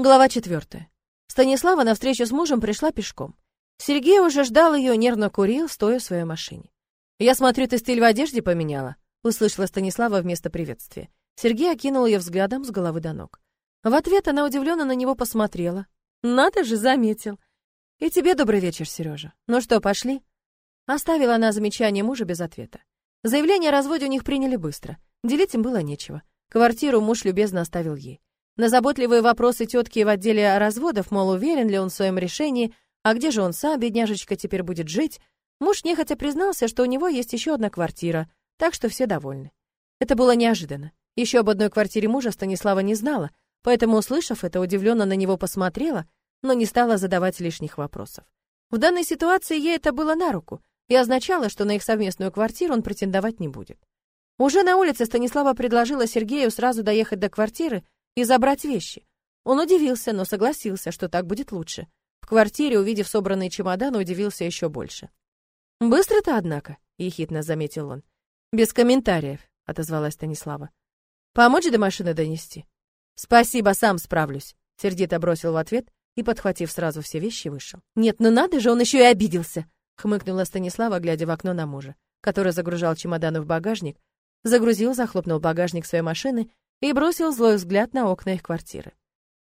Глава четвертая. Станислава на встречу с мужем пришла пешком. Сергей уже ждал ее, нервно курил, стоя в своей машине. «Я смотрю, ты стиль в одежде поменяла», — услышала Станислава вместо приветствия. Сергей окинул ее взглядом с головы до ног. В ответ она удивленно на него посмотрела. «Надо же, заметил». «И тебе добрый вечер, Сережа. Ну что, пошли?» Оставила она замечание мужа без ответа. Заявление о разводе у них приняли быстро. Делить им было нечего. Квартиру муж любезно оставил ей. На заботливые вопросы тетки в отделе разводов, мол, уверен ли он в своем решении, а где же он сам, бедняжечка, теперь будет жить, муж нехотя признался, что у него есть еще одна квартира, так что все довольны. Это было неожиданно. Еще об одной квартире мужа Станислава не знала, поэтому, услышав это, удивленно на него посмотрела, но не стала задавать лишних вопросов. В данной ситуации ей это было на руку и означало, что на их совместную квартиру он претендовать не будет. Уже на улице Станислава предложила Сергею сразу доехать до квартиры и забрать вещи. Он удивился, но согласился, что так будет лучше. В квартире, увидев собранные чемоданы, удивился еще больше. «Быстро ты, однако», — ехидно заметил он. «Без комментариев», — отозвалась Станислава. «Помочь до машины донести?» «Спасибо, сам справлюсь», — сердито бросил в ответ и, подхватив сразу все вещи, вышел. «Нет, ну надо же, он еще и обиделся», — хмыкнула Станислава, глядя в окно на мужа, который загружал чемоданы в багажник, загрузил, захлопнул багажник своей машины и бросил злой взгляд на окна их квартиры.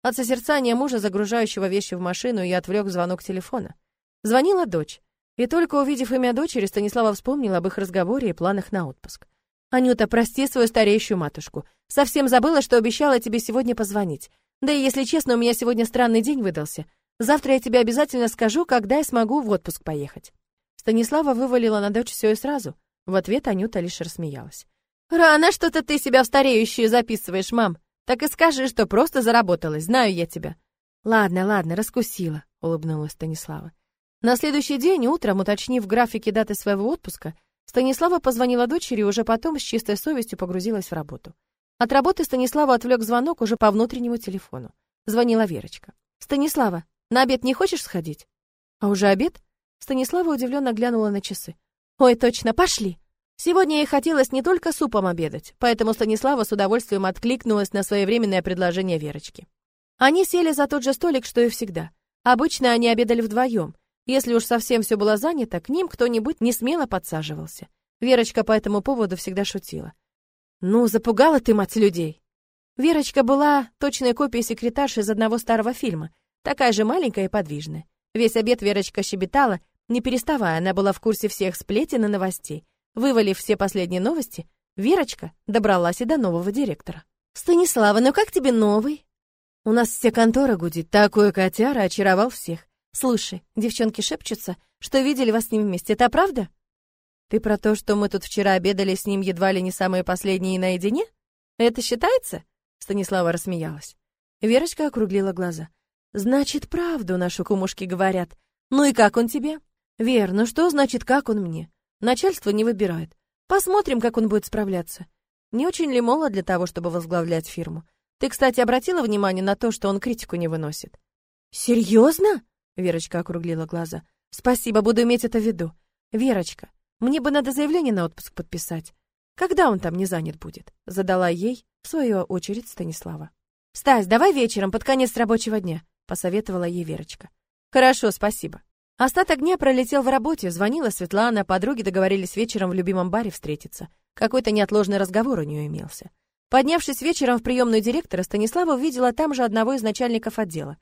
От созерцания мужа, загружающего вещи в машину, я отвлек звонок телефона. Звонила дочь, и только увидев имя дочери, Станислава вспомнила об их разговоре и планах на отпуск. «Анюта, прости свою стареющую матушку. Совсем забыла, что обещала тебе сегодня позвонить. Да и, если честно, у меня сегодня странный день выдался. Завтра я тебе обязательно скажу, когда я смогу в отпуск поехать». Станислава вывалила на дочь все и сразу. В ответ Анюта лишь рассмеялась. «Рано что-то ты себя в стареющую записываешь, мам. Так и скажи, что просто заработалась, знаю я тебя». «Ладно, ладно, раскусила», — улыбнулась Станислава. На следующий день, утром, уточнив в графике даты своего отпуска, Станислава позвонила дочери и уже потом с чистой совестью погрузилась в работу. От работы Станислава отвлек звонок уже по внутреннему телефону. Звонила Верочка. «Станислава, на обед не хочешь сходить?» «А уже обед?» Станислава удивленно глянула на часы. «Ой, точно, пошли!» Сегодня ей хотелось не только супом обедать, поэтому Станислава с удовольствием откликнулась на своевременное предложение Верочки. Они сели за тот же столик, что и всегда. Обычно они обедали вдвоем. Если уж совсем все было занято, к ним кто-нибудь не смело подсаживался. Верочка по этому поводу всегда шутила. «Ну, запугала ты, мать людей!» Верочка была точной копией секретарши из одного старого фильма, такая же маленькая и подвижная. Весь обед Верочка щебетала, не переставая, она была в курсе всех сплетен и новостей. Вывалив все последние новости, Верочка добралась и до нового директора. «Станислава, ну как тебе новый?» «У нас вся контора гудит, такой котяра очаровал всех. Слушай, девчонки шепчутся, что видели вас с ним вместе, это правда?» «Ты про то, что мы тут вчера обедали с ним едва ли не самые последние наедине? Это считается?» Станислава рассмеялась. Верочка округлила глаза. «Значит, правду нашу кумушки говорят. Ну и как он тебе?» «Вер, ну что значит, как он мне? Начальство не выбирает. Посмотрим, как он будет справляться. Не очень ли молод для того, чтобы возглавлять фирму? Ты, кстати, обратила внимание на то, что он критику не выносит? Серьезно? Верочка округлила глаза. Спасибо, буду иметь это в виду. Верочка, мне бы надо заявление на отпуск подписать. Когда он там не занят будет? Задала ей, в свою очередь, Станислава. Стась, давай вечером, под конец рабочего дня, посоветовала ей Верочка. Хорошо, спасибо. Остаток дня пролетел в работе, звонила Светлана, подруги договорились вечером в любимом баре встретиться. Какой-то неотложный разговор у нее имелся. Поднявшись вечером в приемную директора, Станислава увидела там же одного из начальников отдела.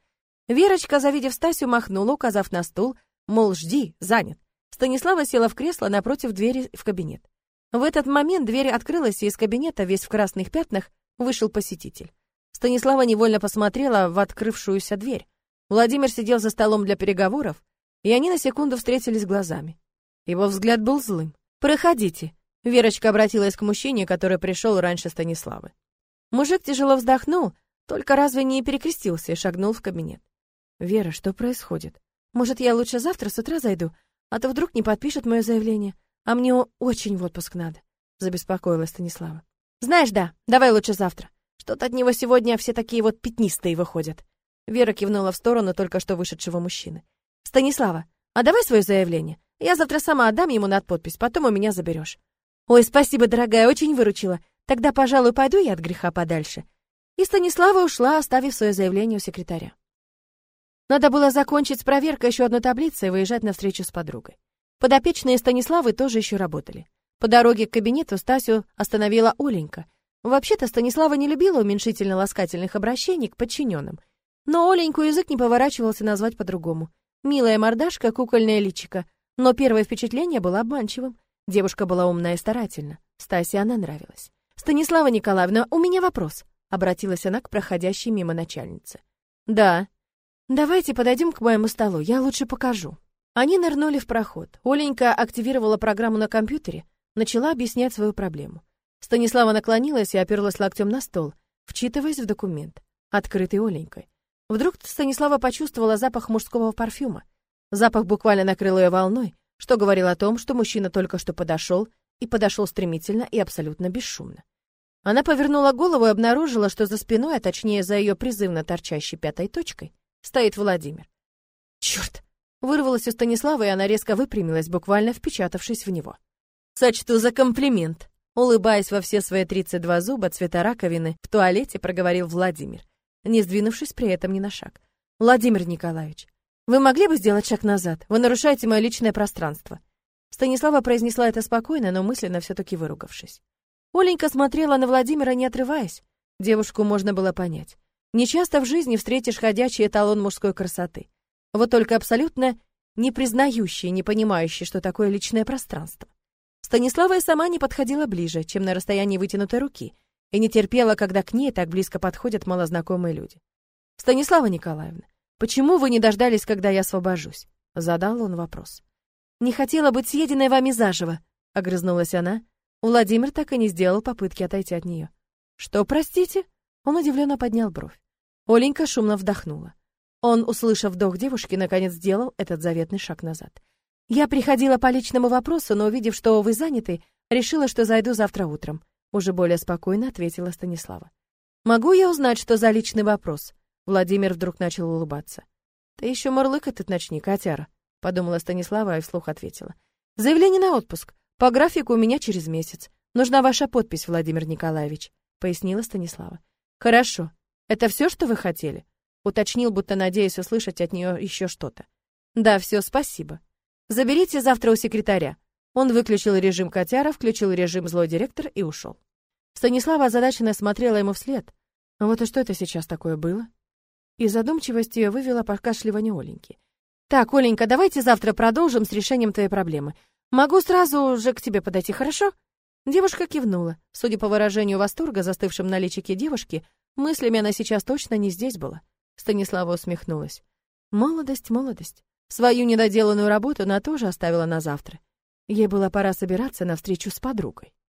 Верочка, завидев Стасю, махнула, указав на стул, мол, жди, занят. Станислава села в кресло напротив двери в кабинет. В этот момент дверь открылась, и из кабинета, весь в красных пятнах, вышел посетитель. Станислава невольно посмотрела в открывшуюся дверь. Владимир сидел за столом для переговоров, и они на секунду встретились глазами. Его взгляд был злым. «Проходите», — Верочка обратилась к мужчине, который пришел раньше Станиславы. Мужик тяжело вздохнул, только разве не перекрестился и шагнул в кабинет. «Вера, что происходит? Может, я лучше завтра с утра зайду, а то вдруг не подпишет мое заявление, а мне очень в отпуск надо», — забеспокоилась Станислава. «Знаешь, да, давай лучше завтра. Что-то от него сегодня все такие вот пятнистые выходят». Вера кивнула в сторону только что вышедшего мужчины. Станислава, а давай свое заявление. Я завтра сама отдам ему над подпись, потом у меня заберешь. Ой, спасибо, дорогая, очень выручила. Тогда, пожалуй, пойду я от греха подальше. И Станислава ушла, оставив свое заявление у секретаря. Надо было закончить с проверкой еще одной таблицы и выезжать на встречу с подругой. Подопечные Станиславы тоже еще работали. По дороге к кабинету Стасю остановила Оленька. Вообще-то Станислава не любила уменьшительно-ласкательных обращений к подчиненным, но Оленьку язык не поворачивался назвать по-другому. Милая мордашка, кукольное личико. Но первое впечатление было обманчивым. Девушка была умная и старательна. Стасе она нравилась. «Станислава Николаевна, у меня вопрос», — обратилась она к проходящей мимо начальнице. «Да». «Давайте подойдем к моему столу, я лучше покажу». Они нырнули в проход. Оленька активировала программу на компьютере, начала объяснять свою проблему. Станислава наклонилась и оперлась локтем на стол, вчитываясь в документ, открытый Оленькой. Вдруг Станислава почувствовала запах мужского парфюма. Запах буквально накрыл ее волной, что говорило о том, что мужчина только что подошел, и подошел стремительно и абсолютно бесшумно. Она повернула голову и обнаружила, что за спиной, а точнее за ее призывно торчащей пятой точкой, стоит Владимир. Черт! Вырвалась у Станислава, и она резко выпрямилась, буквально впечатавшись в него. «Сочту за комплимент!» Улыбаясь во все свои 32 зуба цвета раковины, в туалете проговорил Владимир не сдвинувшись при этом ни на шаг. «Владимир Николаевич, вы могли бы сделать шаг назад? Вы нарушаете мое личное пространство». Станислава произнесла это спокойно, но мысленно все-таки выругавшись. Оленька смотрела на Владимира, не отрываясь. Девушку можно было понять. Нечасто в жизни встретишь ходячий эталон мужской красоты. Вот только абсолютно не признающий, не понимающий, что такое личное пространство. Станислава и сама не подходила ближе, чем на расстоянии вытянутой руки — и не терпела, когда к ней так близко подходят малознакомые люди. «Станислава Николаевна, почему вы не дождались, когда я освобожусь?» — задал он вопрос. «Не хотела быть съеденной вами заживо», — огрызнулась она. Владимир так и не сделал попытки отойти от нее. «Что, простите?» Он удивленно поднял бровь. Оленька шумно вдохнула. Он, услышав вдох девушки, наконец сделал этот заветный шаг назад. «Я приходила по личному вопросу, но, увидев, что вы заняты, решила, что зайду завтра утром уже более спокойно ответила Станислава. Могу я узнать, что за личный вопрос? Владимир вдруг начал улыбаться. Ты еще мурлыкать тут начни, котяра, подумала Станислава и вслух ответила. Заявление на отпуск. По графику у меня через месяц. Нужна ваша подпись, Владимир Николаевич, пояснила Станислава. Хорошо. Это все, что вы хотели? уточнил, будто надеясь услышать от нее еще что-то. Да, все, спасибо. Заберите завтра у секретаря. Он выключил режим котяра, включил режим злой директор и ушел. Станислава озадаченно смотрела ему вслед. Вот и что это сейчас такое было? И задумчивость ее вывела покашливание Оленьки. «Так, Оленька, давайте завтра продолжим с решением твоей проблемы. Могу сразу же к тебе подойти, хорошо?» Девушка кивнула. Судя по выражению восторга, застывшим на личике девушки, мыслями она сейчас точно не здесь была. Станислава усмехнулась. «Молодость, молодость. Свою недоделанную работу она тоже оставила на завтра. Ей было пора собираться на встречу с подругой.